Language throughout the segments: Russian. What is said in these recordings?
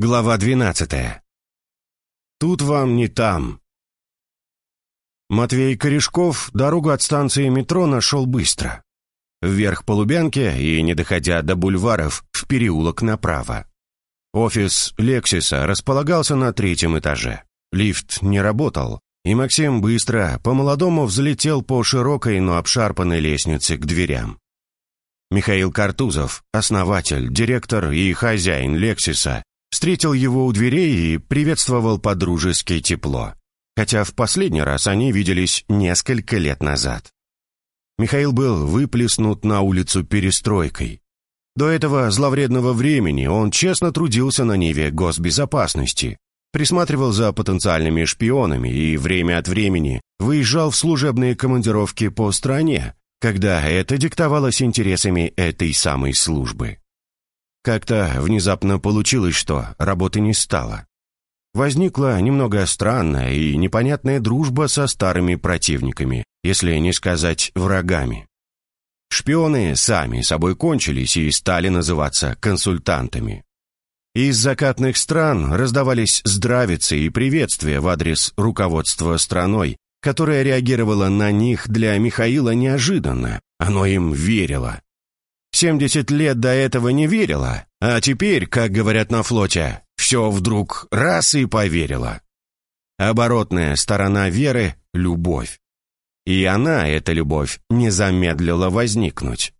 Глава 12. Тут вам не там. Матвей Корешков дорогу от станции метро нашел быстро. Вверх по Лубянке и, не доходя до бульваров, в переулок направо. Офис «Лексиса» располагался на третьем этаже. Лифт не работал, и Максим быстро, по-молодому взлетел по широкой, но обшарпанной лестнице к дверям. Михаил Картузов, основатель, директор и хозяин «Лексиса», Встретил его у дверей и приветствовал подружески тепло, хотя в последний раз они виделись несколько лет назад. Михаил был выплеснут на улицу перестройкой. До этого зловредного времени он честно трудился на Ниве госбезопасности, присматривал за потенциальными шпионами и время от времени выезжал в служебные командировки по стране, когда это диктовалось интересами этой самой службы. Как-то внезапно получилось, что работы не стало. Возникла немного странная и непонятная дружба со старыми противниками, если не сказать врагами. Шпионы сами собой кончились и стали называться консультантами. Из закатных стран раздавались здравицы и приветствия в адрес руководства страной, которое реагировало на них для Михаила неожиданно, оно им верило. 70 лет до этого не верила, а теперь, как говорят на флоте, все вдруг раз и поверила. Оборотная сторона веры — любовь. И она, эта любовь, не замедлила возникнуть.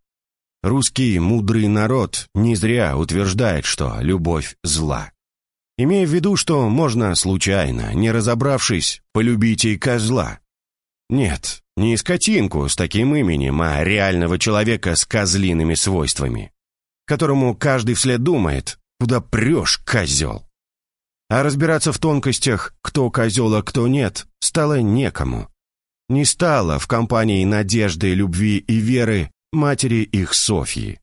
Русский мудрый народ не зря утверждает, что любовь зла. Имея в виду, что можно случайно, не разобравшись, полюбить и козла. Нет, не скотинку с таким именем, а реального человека с козлиными свойствами, которому каждый вслед думает, куда прешь, козел. А разбираться в тонкостях, кто козел, а кто нет, стало некому. Не стало в компании надежды, любви и веры матери их Софьи.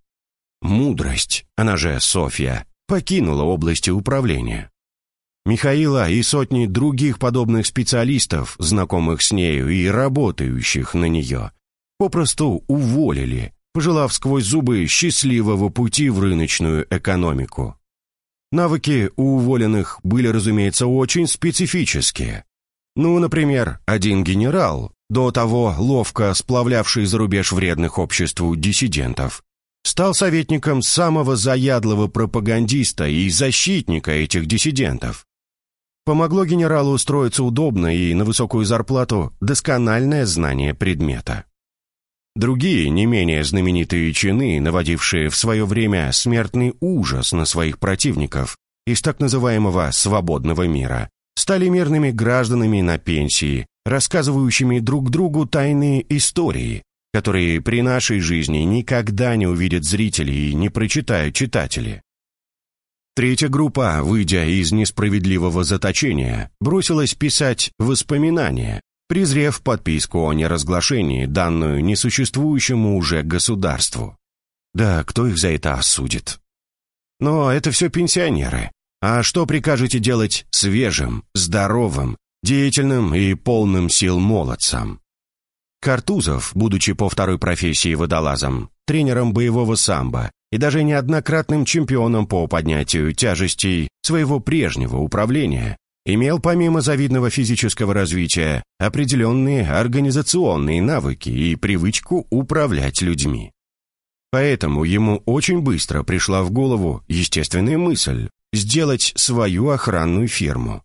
Мудрость, она же Софья, покинула области управления. Михаила и сотни других подобных специалистов, знакомых с нею и работающих на нее, попросту уволили, пожелав сквозь зубы счастливого пути в рыночную экономику. Навыки у уволенных были, разумеется, очень специфические. Ну, например, один генерал, до того ловко сплавлявший за рубеж вредных обществу диссидентов, стал советником самого заядлого пропагандиста и защитника этих диссидентов. Помогло генералу устроиться удобно и на высокую зарплату доскональное знание предмета. Другие, не менее знаменитые чины, наводившие в свое время смертный ужас на своих противников из так называемого «свободного мира», стали мирными гражданами на пенсии, рассказывающими друг другу тайные истории, которые при нашей жизни никогда не увидят зрители и не прочитают читатели. Третья группа, выйдя из несправедливого заточения, бросилась писать воспоминания, презрев подписку о неразглашении, данную несуществующему уже государству. Да, кто их за это осудит? Но это все пенсионеры. А что прикажете делать свежим, здоровым, деятельным и полным сил молодцам? Картузов, будучи по второй профессии водолазом, тренером боевого самбо и даже неоднократным чемпионом по поднятию тяжестей своего прежнего управления, имел помимо завидного физического развития определенные организационные навыки и привычку управлять людьми. Поэтому ему очень быстро пришла в голову естественная мысль сделать свою охранную фирму.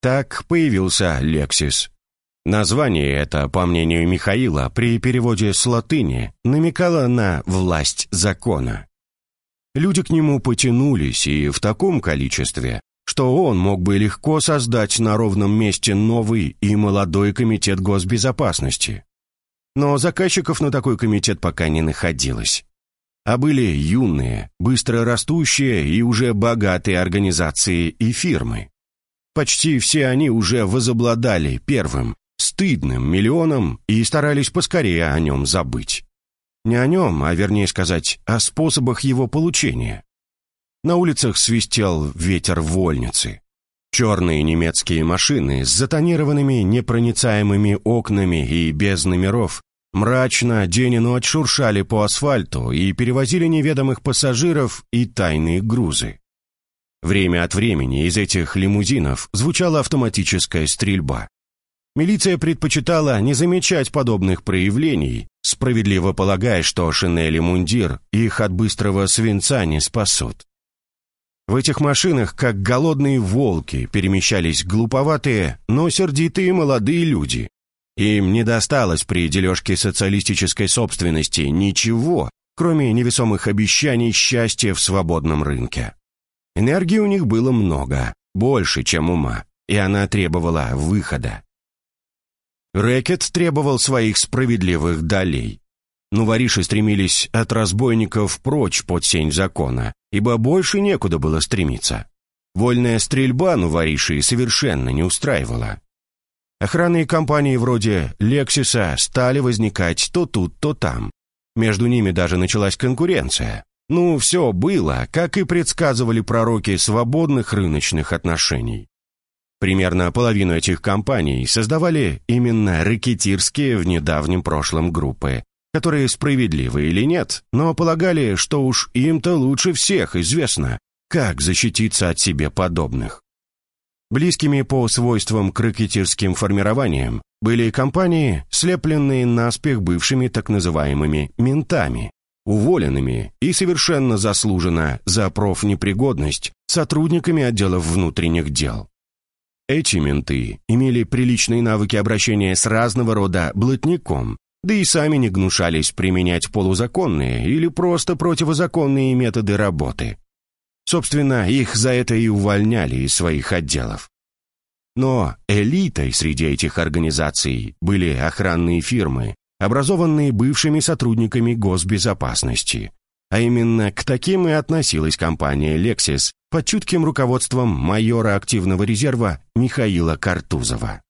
Так появился Lexis, Название это, по мнению Михаила, при переводе с латыни намекало на «власть закона». Люди к нему потянулись и в таком количестве, что он мог бы легко создать на ровном месте новый и молодой комитет госбезопасности. Но заказчиков на такой комитет пока не находилось. А были юные, быстро растущие и уже богатые организации и фирмы. Почти все они уже возобладали первым, стыдным миллионом и старались поскорее о нем забыть. Не о нем, а вернее сказать, о способах его получения. На улицах свистел ветер вольницы. Черные немецкие машины с затонированными непроницаемыми окнами и без номеров мрачно день и ночь шуршали по асфальту и перевозили неведомых пассажиров и тайные грузы. Время от времени из этих лимузинов звучала автоматическая стрельба. Милиция предпочитала не замечать подобных проявлений, справедливо полагая, что шинель и мундир их от быстрого свинца не спасут. В этих машинах, как голодные волки, перемещались глуповатые, но сердитые молодые люди. Им не досталось при дележке социалистической собственности ничего, кроме невесомых обещаний счастья в свободном рынке. Энергии у них было много, больше, чем ума, и она требовала выхода. Рэкет требовал своих справедливых долей. Но вориши стремились от разбойников прочь под сень закона, ибо больше некуда было стремиться. Вольная стрельба ну вориши совершенно не устраивала. Охранные компании вроде «Лексиса» стали возникать то тут, то там. Между ними даже началась конкуренция. Ну, все было, как и предсказывали пророки свободных рыночных отношений. Примерно половину этих компаний создавали именно рэкетирские в недавнем прошлом группы, которые справедливы или нет, но полагали, что уж им-то лучше всех известно, как защититься от себе подобных. Близкими по свойствам к рэкетирским формированиям были компании, слепленные наспех бывшими так называемыми «ментами», уволенными и совершенно заслуженно за профнепригодность сотрудниками отделов внутренних дел. Эти менты имели приличные навыки обращения с разного рода блатником, да и сами не гнушались применять полузаконные или просто противозаконные методы работы. Собственно, их за это и увольняли из своих отделов. Но элитой среди этих организаций были охранные фирмы, образованные бывшими сотрудниками госбезопасности. А именно к таким и относилась компания «Лексис» под чутким руководством майора активного резерва Михаила Картузова.